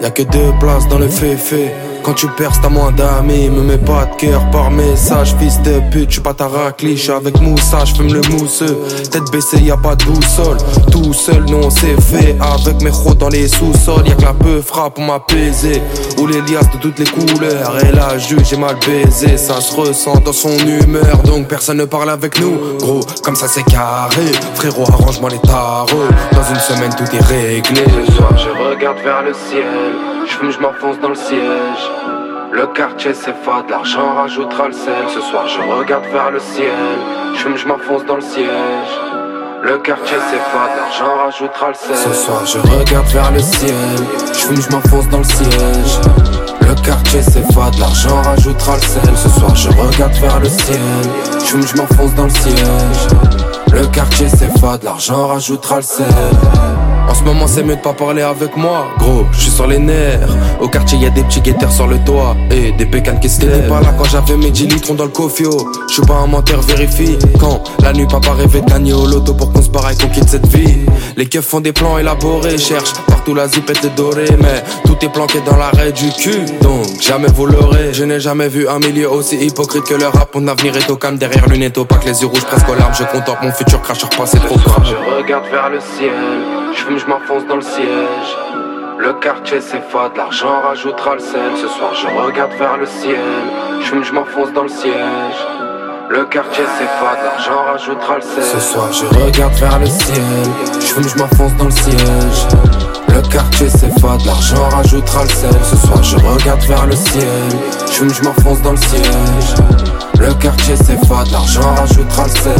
Y'a que deux places dans le fait Quand tu perds, t'as moins d'amis. Me mets pas de cœur par message, fils de pute. J'suis pas ta racliche avec Moussa, j'fume le mousseux. Tête baissée, y a pas de boussole. Tout seul, non, c'est fait. Avec mes chrots dans les sous-sols, y'a que la peu frappe pour m'apaiser. Ou les liasses de toutes les couleurs. Et là, juge, j'ai mal baisé. Ça se ressent dans son humeur. Donc personne ne parle avec nous. Gros, comme ça c'est carré. Frérot, arrange-moi les tarots. Dans une semaine, tout est réglé. Ce soir, je regarde vers le ciel. Je m'enfonce dans le siège. Le quartier c'est fade, l'argent rajoutera le sel. Ce soir je regarde vers le ciel. Je je m'enfonce dans le siège. Le quartier c'est fade, l'argent rajoutera le sel. Ce soir je regarde vers le ciel. Je je m'enfonce dans le siège. Le quartier c'est fade, l'argent rajoutera le sel. Ce soir je regarde vers le ciel. Je je m'enfonce dans le siège. Le quartier fade, l'argent rajoutera le sel. En ce moment c'est mieux de pas parler avec moi. Gros, je suis sur les nerfs. Au quartier y a des petits guetteurs sur le toit. Et des pécanes qui se lèvent. pas là quand j'avais mes 10 litres dans le cofio. Je suis pas un menteur, vérifie. Quand la nuit papa rêvait de gagner au loto Pour qu'on se barre et qu'on quitte cette vie. Les keufs font des plans élaborés Cherchent partout la zipette dorée. Mais tout est planqué dans l'arrêt du cul. Donc jamais vous l'aurez. Je n'ai jamais vu un milieu aussi hypocrite que le rap. Mon avenir est au calme derrière lunettes opaques Les yeux rouges presque aux larmes. Je contemple mon futur cracheur passé grave Je regarde vers le ciel je m'enfonce dans le siège. Le quartier c'est fade, l'argent rajoutera le sel. Ce soir je regarde vers le ciel. Je je m'enfonce dans le siège. Le quartier c'est fade, l'argent rajoutera le sel. Ce soir je regarde vers le ciel. Je je m'enfonce dans le siège. Le quartier c'est fade, l'argent rajoutera le sel. Ce soir je regarde vers le ciel. Je je m'enfonce dans le siège. Le quartier c'est fade, l'argent rajoutera le sel.